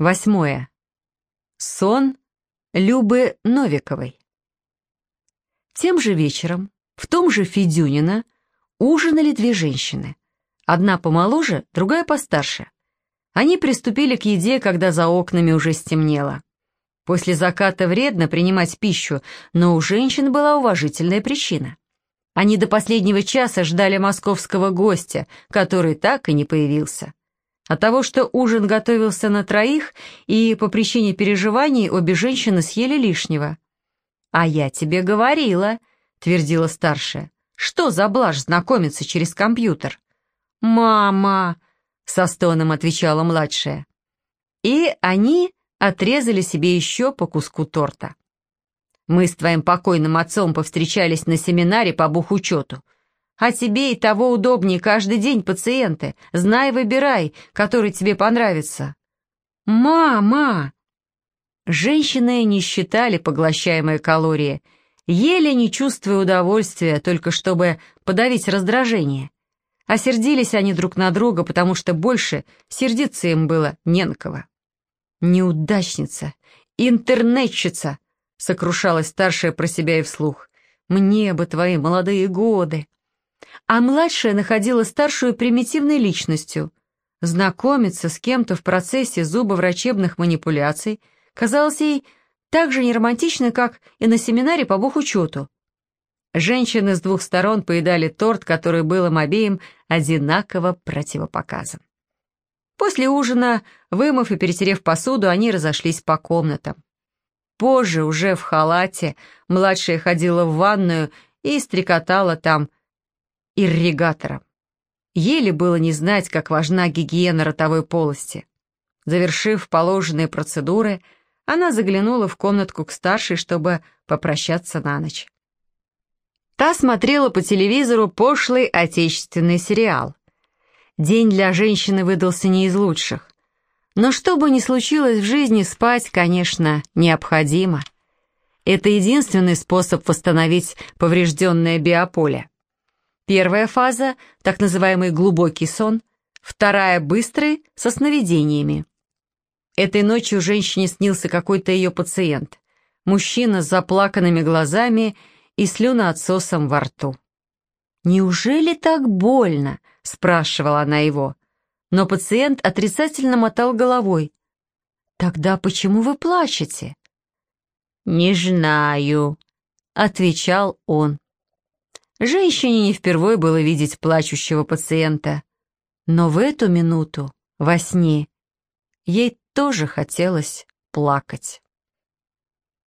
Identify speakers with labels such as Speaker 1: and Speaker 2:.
Speaker 1: Восьмое. Сон Любы Новиковой. Тем же вечером, в том же Федюнино, ужинали две женщины. Одна помоложе, другая постарше. Они приступили к еде, когда за окнами уже стемнело. После заката вредно принимать пищу, но у женщин была уважительная причина. Они до последнего часа ждали московского гостя, который так и не появился. От того, что ужин готовился на троих, и по причине переживаний обе женщины съели лишнего. «А я тебе говорила», — твердила старшая, — «что за блажь знакомиться через компьютер?» «Мама!» — со стоном отвечала младшая. И они отрезали себе еще по куску торта. «Мы с твоим покойным отцом повстречались на семинаре по бухучету. А тебе и того удобнее каждый день пациенты. Знай, выбирай, который тебе понравится. Мама! Женщины не считали поглощаемые калории, ели не чувствуя удовольствия, только чтобы подавить раздражение. А они друг на друга, потому что больше сердиться им было не на кого. «Неудачница! Интернетчица!» — сокрушалась старшая про себя и вслух. «Мне бы твои молодые годы!» А младшая находила старшую примитивной личностью. Знакомиться с кем-то в процессе зубоврачебных манипуляций казалось ей так же неромантично, как и на семинаре по бухучету. Женщины с двух сторон поедали торт, который был им обеим одинаково противопоказан. После ужина, вымыв и перетерев посуду, они разошлись по комнатам. Позже, уже в халате, младшая ходила в ванную и стрекотала там, ирригатором. Еле было не знать, как важна гигиена ротовой полости. Завершив положенные процедуры, она заглянула в комнатку к старшей, чтобы попрощаться на ночь. Та смотрела по телевизору пошлый отечественный сериал. День для женщины выдался не из лучших. Но что бы ни случилось в жизни, спать, конечно, необходимо. Это единственный способ восстановить поврежденное биополе. Первая фаза – так называемый глубокий сон, вторая – быстрый, со сновидениями. Этой ночью женщине снился какой-то ее пациент. Мужчина с заплаканными глазами и слюноотсосом во рту. «Неужели так больно?» – спрашивала она его. Но пациент отрицательно мотал головой. «Тогда почему вы плачете?» «Не знаю», — отвечал он. Женщине не впервой было видеть плачущего пациента. Но в эту минуту, во сне, ей тоже хотелось плакать.